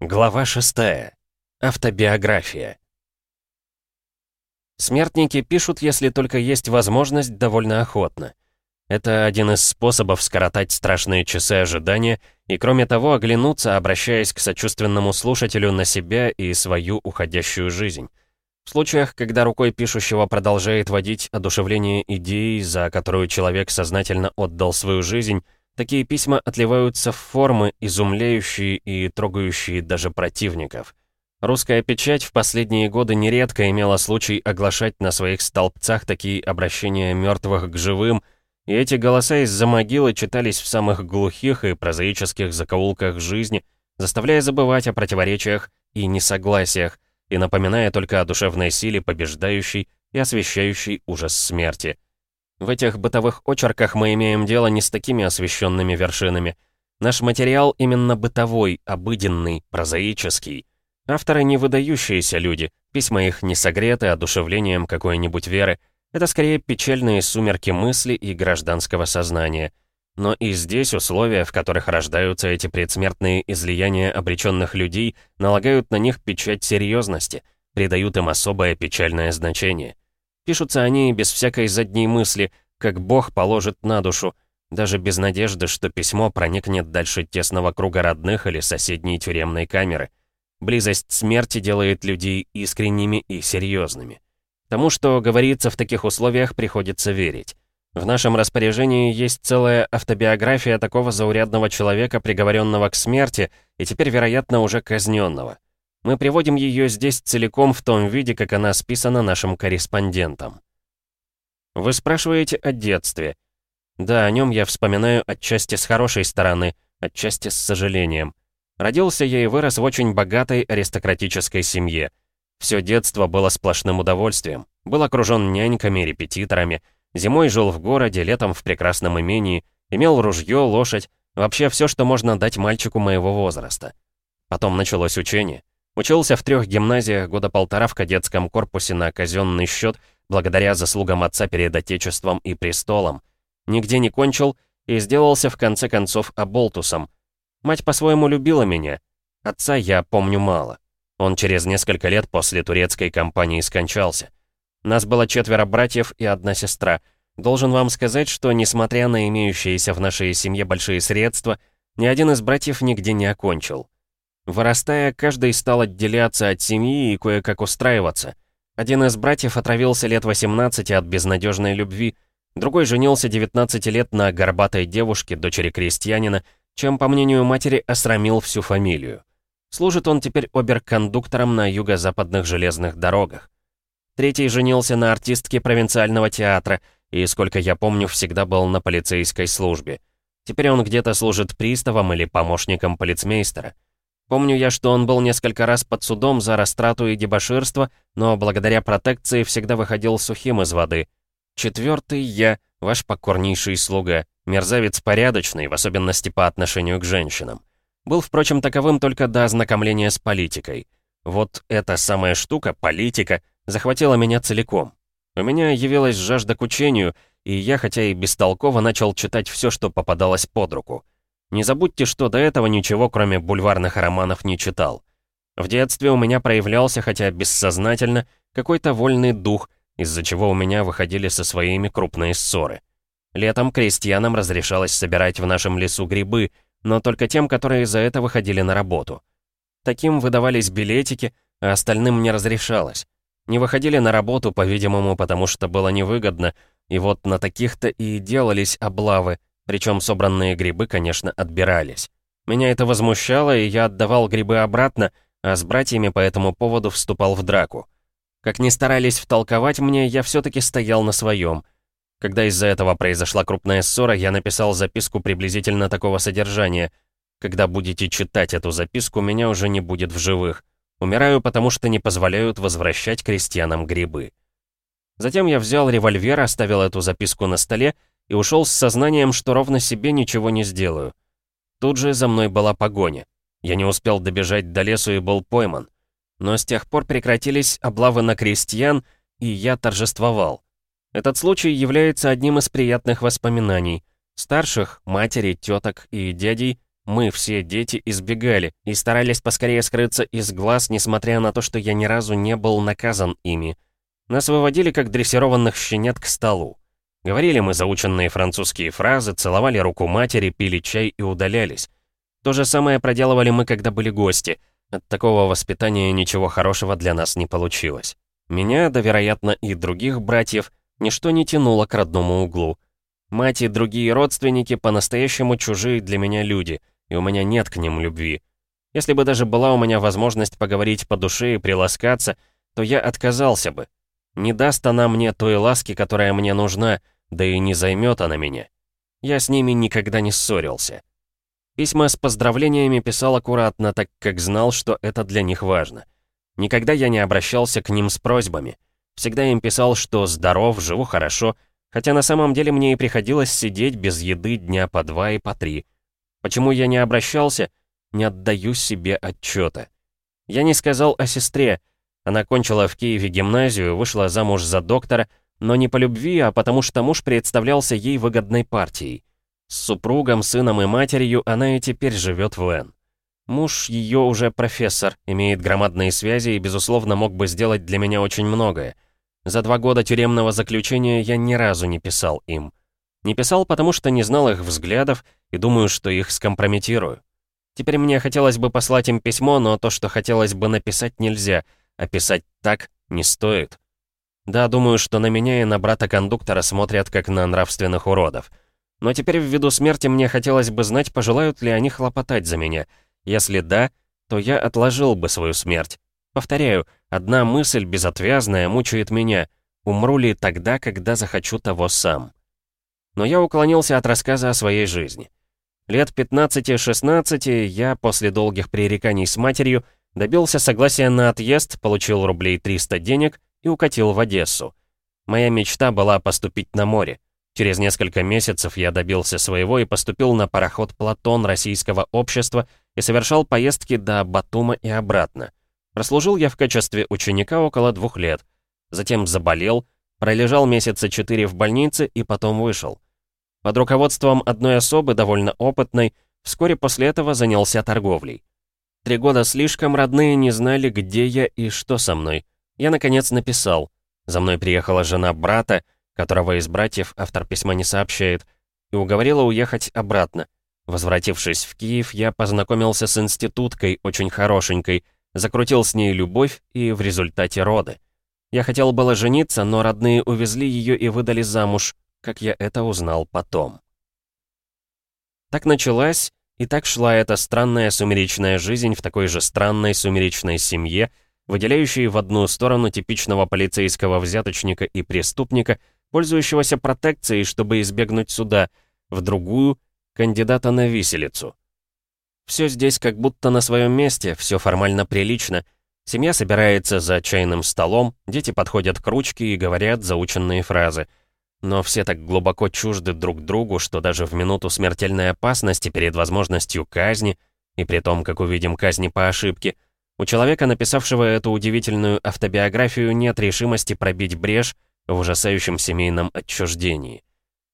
Глава 6. Автобиография. Смертники пишут, если только есть возможность, довольно охотно. Это один из способов скоротать страшные часы ожидания и, кроме того, оглянуться, обращаясь к сочувственному слушателю на себя и свою уходящую жизнь. В случаях, когда рукой пишущего продолжает водить одушевление идеи, за которую человек сознательно отдал свою жизнь, Такие письма отливаются в формы, изумляющие и трогающие даже противников. Русская печать в последние годы нередко имела случай оглашать на своих столбцах такие обращения мертвых к живым, и эти голоса из-за могилы читались в самых глухих и прозаических закоулках жизни, заставляя забывать о противоречиях и несогласиях, и напоминая только о душевной силе, побеждающей и освещающей ужас смерти. В этих бытовых очерках мы имеем дело не с такими освещенными вершинами. Наш материал именно бытовой, обыденный, прозаический. Авторы не выдающиеся люди, письма их не согреты одушевлением какой-нибудь веры. Это скорее печальные сумерки мысли и гражданского сознания. Но и здесь условия, в которых рождаются эти предсмертные излияния обреченных людей, налагают на них печать серьезности, придают им особое печальное значение. Пишутся они без всякой задней мысли, как Бог положит на душу, даже без надежды, что письмо проникнет дальше тесного круга родных или соседней тюремной камеры. Близость смерти делает людей искренними и серьезными. Тому, что говорится в таких условиях, приходится верить. В нашем распоряжении есть целая автобиография такого заурядного человека, приговоренного к смерти, и теперь, вероятно, уже казненного. Мы приводим ее здесь целиком в том виде, как она списана нашим корреспондентом. Вы спрашиваете о детстве. Да, о нем я вспоминаю отчасти с хорошей стороны, отчасти с сожалением. Родился я и вырос в очень богатой аристократической семье. Все детство было сплошным удовольствием. Был окружен няньками, репетиторами. Зимой жил в городе, летом в прекрасном имении. Имел ружье, лошадь. Вообще все, что можно дать мальчику моего возраста. Потом началось учение. Учился в трех гимназиях года полтора в кадетском корпусе на казенный счет, благодаря заслугам отца перед Отечеством и престолом. Нигде не кончил и сделался в конце концов оболтусом. Мать по-своему любила меня. Отца я помню мало. Он через несколько лет после турецкой кампании скончался. Нас было четверо братьев и одна сестра. Должен вам сказать, что, несмотря на имеющиеся в нашей семье большие средства, ни один из братьев нигде не окончил. Вырастая, каждый стал отделяться от семьи и кое-как устраиваться. Один из братьев отравился лет 18 от безнадежной любви, другой женился 19 лет на горбатой девушке, дочери крестьянина, чем, по мнению матери, осрамил всю фамилию. Служит он теперь оберкондуктором на юго-западных железных дорогах. Третий женился на артистке провинциального театра и, сколько я помню, всегда был на полицейской службе. Теперь он где-то служит приставом или помощником полицмейстера. Помню я, что он был несколько раз под судом за растрату и дебоширство, но благодаря протекции всегда выходил сухим из воды. Четвертый я, ваш покорнейший слуга, мерзавец порядочный, в особенности по отношению к женщинам. Был, впрочем, таковым только до ознакомления с политикой. Вот эта самая штука, политика, захватила меня целиком. У меня явилась жажда к учению, и я, хотя и бестолково, начал читать все, что попадалось под руку. Не забудьте, что до этого ничего, кроме бульварных романов, не читал. В детстве у меня проявлялся, хотя бессознательно, какой-то вольный дух, из-за чего у меня выходили со своими крупные ссоры. Летом крестьянам разрешалось собирать в нашем лесу грибы, но только тем, которые за это выходили на работу. Таким выдавались билетики, а остальным не разрешалось. Не выходили на работу, по-видимому, потому что было невыгодно, и вот на таких-то и делались облавы, причем собранные грибы, конечно, отбирались. Меня это возмущало, и я отдавал грибы обратно, а с братьями по этому поводу вступал в драку. Как ни старались втолковать мне, я все-таки стоял на своем. Когда из-за этого произошла крупная ссора, я написал записку приблизительно такого содержания. Когда будете читать эту записку, меня уже не будет в живых. Умираю, потому что не позволяют возвращать крестьянам грибы. Затем я взял револьвер, оставил эту записку на столе и ушел с сознанием, что ровно себе ничего не сделаю. Тут же за мной была погоня. Я не успел добежать до лесу и был пойман. Но с тех пор прекратились облавы на крестьян, и я торжествовал. Этот случай является одним из приятных воспоминаний. Старших, матери, теток и дядей мы, все дети, избегали и старались поскорее скрыться из глаз, несмотря на то, что я ни разу не был наказан ими. Нас выводили как дрессированных щенят к столу. Говорили мы заученные французские фразы, целовали руку матери, пили чай и удалялись. То же самое проделывали мы, когда были гости. От такого воспитания ничего хорошего для нас не получилось. Меня, да, вероятно, и других братьев, ничто не тянуло к родному углу. Мать и другие родственники по-настоящему чужие для меня люди, и у меня нет к ним любви. Если бы даже была у меня возможность поговорить по душе и приласкаться, то я отказался бы. Не даст она мне той ласки, которая мне нужна, да и не займет она меня. Я с ними никогда не ссорился. Письма с поздравлениями писал аккуратно, так как знал, что это для них важно. Никогда я не обращался к ним с просьбами. Всегда им писал, что здоров, живу хорошо, хотя на самом деле мне и приходилось сидеть без еды дня по два и по три. Почему я не обращался, не отдаю себе отчета. Я не сказал о сестре. Она кончила в Киеве гимназию, вышла замуж за доктора, но не по любви, а потому что муж представлялся ей выгодной партией. С супругом, сыном и матерью она и теперь живет в Н. Муж ее уже профессор, имеет громадные связи и, безусловно, мог бы сделать для меня очень многое. За два года тюремного заключения я ни разу не писал им. Не писал, потому что не знал их взглядов и думаю, что их скомпрометирую. Теперь мне хотелось бы послать им письмо, но то, что хотелось бы написать, нельзя, а писать так не стоит. Да, думаю, что на меня и на брата-кондуктора смотрят как на нравственных уродов. Но теперь ввиду смерти мне хотелось бы знать, пожелают ли они хлопотать за меня. Если да, то я отложил бы свою смерть. Повторяю, одна мысль безотвязная мучает меня. Умру ли тогда, когда захочу того сам? Но я уклонился от рассказа о своей жизни. Лет 15-16 я, после долгих пререканий с матерью, добился согласия на отъезд, получил рублей 300 денег и укатил в Одессу. Моя мечта была поступить на море. Через несколько месяцев я добился своего и поступил на пароход «Платон» российского общества и совершал поездки до Батума и обратно. Прослужил я в качестве ученика около двух лет. Затем заболел, пролежал месяца четыре в больнице и потом вышел. Под руководством одной особы, довольно опытной, вскоре после этого занялся торговлей. Три года слишком родные не знали, где я и что со мной. Я, наконец, написал. За мной приехала жена брата, которого из братьев автор письма не сообщает, и уговорила уехать обратно. Возвратившись в Киев, я познакомился с институткой, очень хорошенькой, закрутил с ней любовь и в результате роды. Я хотел было жениться, но родные увезли ее и выдали замуж, как я это узнал потом. Так началась и так шла эта странная сумеречная жизнь в такой же странной сумеречной семье, выделяющей в одну сторону типичного полицейского взяточника и преступника, пользующегося протекцией, чтобы избегнуть суда, в другую — кандидата на виселицу. Все здесь как будто на своем месте, все формально прилично. Семья собирается за чайным столом, дети подходят к ручке и говорят заученные фразы. Но все так глубоко чужды друг другу, что даже в минуту смертельной опасности перед возможностью казни, и при том, как увидим казни по ошибке, у человека, написавшего эту удивительную автобиографию, нет решимости пробить брешь, в ужасающем семейном отчуждении.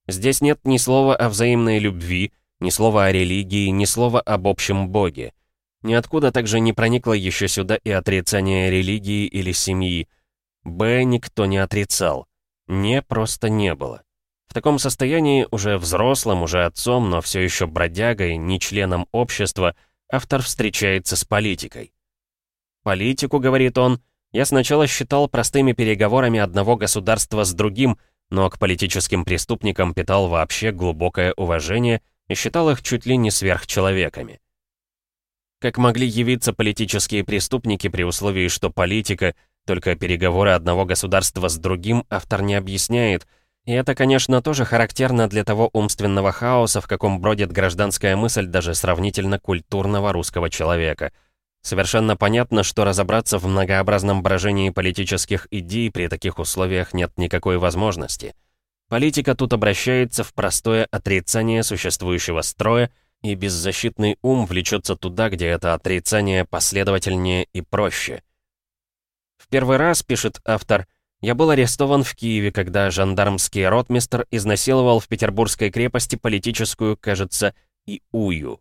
Здесь нет ни слова о взаимной любви, ни слова о религии, ни слова об общем Боге. Ниоткуда также не проникло еще сюда и отрицание религии или семьи. Б никто не отрицал. Не просто не было. В таком состоянии, уже взрослым, уже отцом, но все еще бродягой, не членом общества, автор встречается с политикой. Политику, говорит он, — я сначала считал простыми переговорами одного государства с другим, но к политическим преступникам питал вообще глубокое уважение и считал их чуть ли не сверхчеловеками. Как могли явиться политические преступники при условии, что политика — только переговоры одного государства с другим, автор не объясняет, и это, конечно, тоже характерно для того умственного хаоса, в каком бродит гражданская мысль даже сравнительно культурного русского человека — Совершенно понятно, что разобраться в многообразном брожении политических идей при таких условиях нет никакой возможности. Политика тут обращается в простое отрицание существующего строя, и беззащитный ум влечется туда, где это отрицание последовательнее и проще. В первый раз, пишет автор, я был арестован в Киеве, когда жандармский ротмистр изнасиловал в Петербургской крепости политическую, кажется, Иую.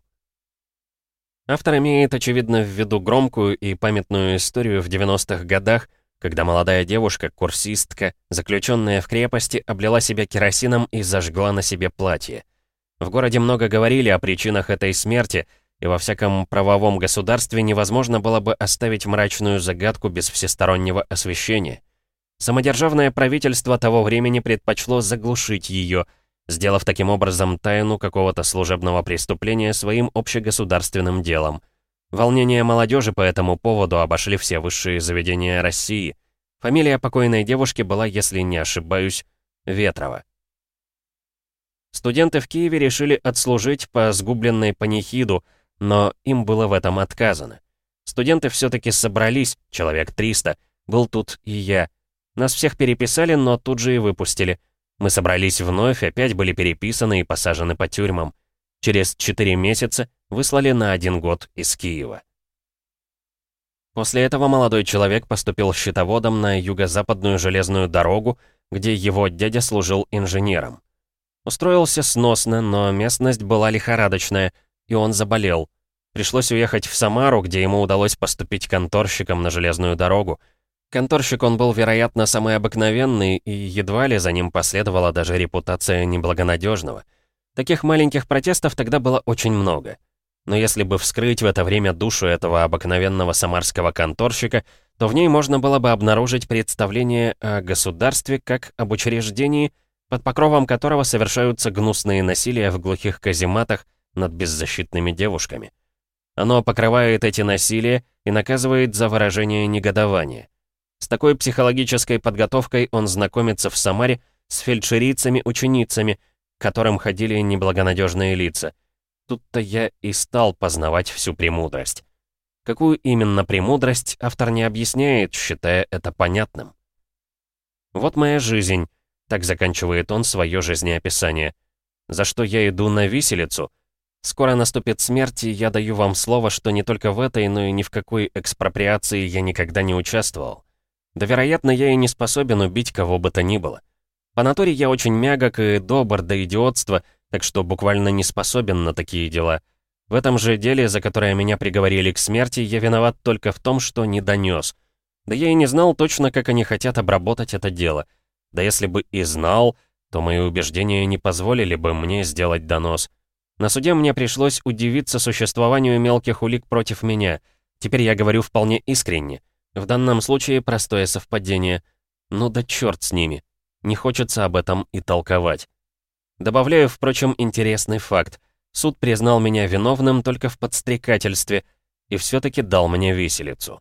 Автор имеет, очевидно, в виду громкую и памятную историю в 90-х годах, когда молодая девушка, курсистка, заключенная в крепости, облила себя керосином и зажгла на себе платье. В городе много говорили о причинах этой смерти, и во всяком правовом государстве невозможно было бы оставить мрачную загадку без всестороннего освещения. Самодержавное правительство того времени предпочло заглушить ее, сделав таким образом тайну какого-то служебного преступления своим общегосударственным делом. Волнения молодежи по этому поводу обошли все высшие заведения России. Фамилия покойной девушки была, если не ошибаюсь, Ветрова. Студенты в Киеве решили отслужить по сгубленной панихиду, но им было в этом отказано. Студенты все-таки собрались, человек 300, был тут и я. Нас всех переписали, но тут же и выпустили. Мы собрались вновь, опять были переписаны и посажены по тюрьмам. Через 4 месяца выслали на один год из Киева. После этого молодой человек поступил счетоводом на юго-западную железную дорогу, где его дядя служил инженером. Устроился сносно, но местность была лихорадочная, и он заболел. Пришлось уехать в Самару, где ему удалось поступить конторщиком на железную дорогу. Конторщик он был, вероятно, самый обыкновенный, и едва ли за ним последовала даже репутация неблагонадежного. Таких маленьких протестов тогда было очень много. Но если бы вскрыть в это время душу этого обыкновенного самарского конторщика, то в ней можно было бы обнаружить представление о государстве как об учреждении, под покровом которого совершаются гнусные насилия в глухих казематах над беззащитными девушками. Оно покрывает эти насилия и наказывает за выражение негодования. С такой психологической подготовкой он знакомится в Самаре с фельдшерицами-ученицами, к которым ходили неблагонадежные лица. Тут-то я и стал познавать всю премудрость. Какую именно премудрость автор не объясняет, считая это понятным. Вот моя жизнь, так заканчивает он свое жизнеописание. За что я иду на виселицу? Скоро наступит смерть, и я даю вам слово, что не только в этой, но и ни в какой экспроприации я никогда не участвовал. Да, вероятно, я и не способен убить кого бы то ни было. По натуре я очень мягок и добр до идиотства, так что буквально не способен на такие дела. В этом же деле, за которое меня приговорили к смерти, я виноват только в том, что не донес. Да я и не знал точно, как они хотят обработать это дело — да если бы и знал, то мои убеждения не позволили бы мне сделать донос. На суде мне пришлось удивиться существованию мелких улик против меня. Теперь я говорю вполне искренне. В данном случае простое совпадение. Ну да черт с ними. Не хочется об этом и толковать. Добавляю, впрочем, интересный факт. Суд признал меня виновным только в подстрекательстве и все-таки дал мне виселицу.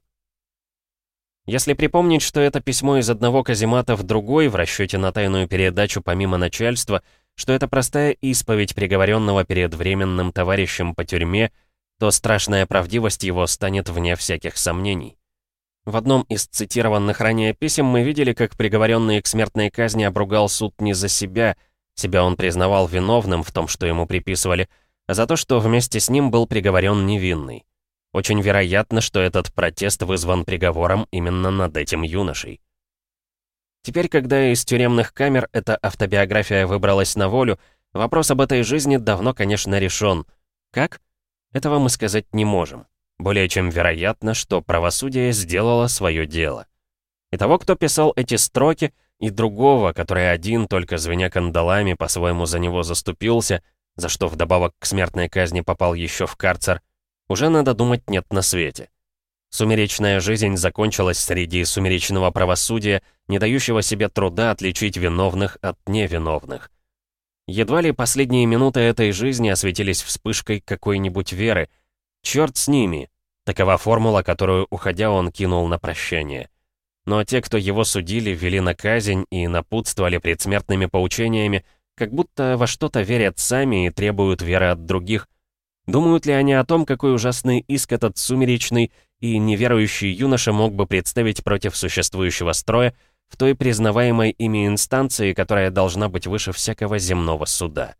Если припомнить, что это письмо из одного каземата в другой в расчете на тайную передачу помимо начальства, что это простая исповедь приговоренного перед временным товарищем по тюрьме, то страшная правдивость его станет вне всяких сомнений. В одном из цитированных ранее писем мы видели, как приговоренный к смертной казни обругал суд не за себя, себя он признавал виновным в том, что ему приписывали, а за то, что вместе с ним был приговорен невинный. Очень вероятно, что этот протест вызван приговором именно над этим юношей. Теперь, когда из тюремных камер эта автобиография выбралась на волю, вопрос об этой жизни давно, конечно, решен. Как? Этого мы сказать не можем. Более чем вероятно, что правосудие сделало свое дело. И того, кто писал эти строки, и другого, который один, только звеня кандалами, по-своему за него заступился, за что вдобавок к смертной казни попал еще в карцер, уже надо думать нет на свете. Сумеречная жизнь закончилась среди сумеречного правосудия, не дающего себе труда отличить виновных от невиновных. Едва ли последние минуты этой жизни осветились вспышкой какой-нибудь веры. Черт с ними! Такова формула, которую, уходя, он кинул на прощание. Но те, кто его судили, вели на казнь и напутствовали предсмертными поучениями, как будто во что-то верят сами и требуют веры от других, Думают ли они о том, какой ужасный иск этот сумеречный и неверующий юноша мог бы представить против существующего строя в той признаваемой ими инстанции, которая должна быть выше всякого земного суда?